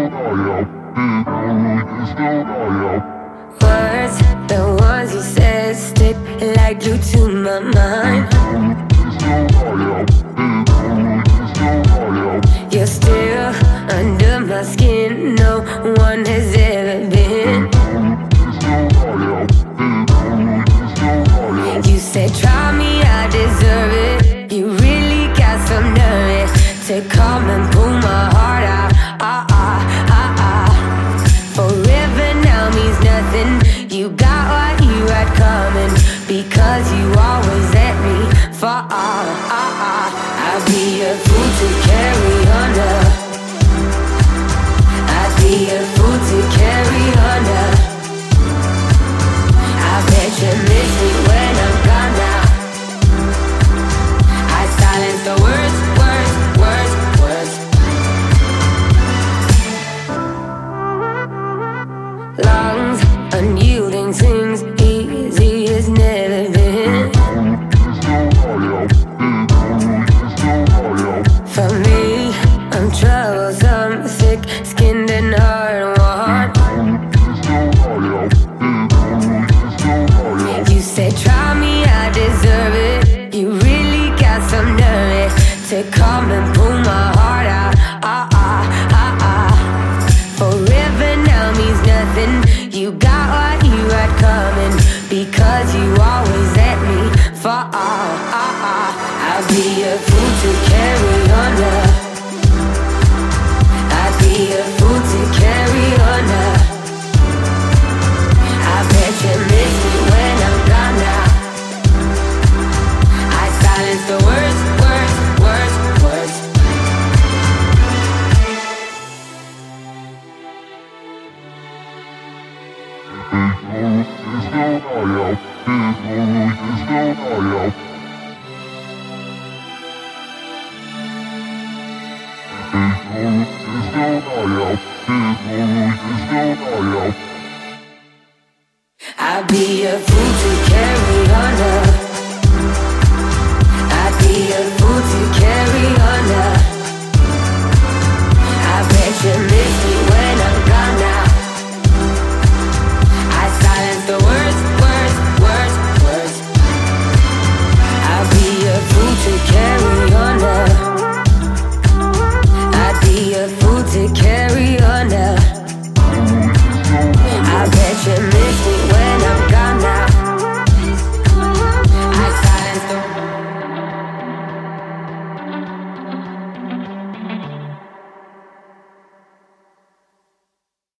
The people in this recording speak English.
Words, the ones you said, stick like glue to my mind. You're still under my skin, no one has ever been. You said, try me, I deserve it. You really got some nerve to come a fool to carry on. now. I'd be a fool to because you always let me fall. I'd be a fool to I'd be a fool to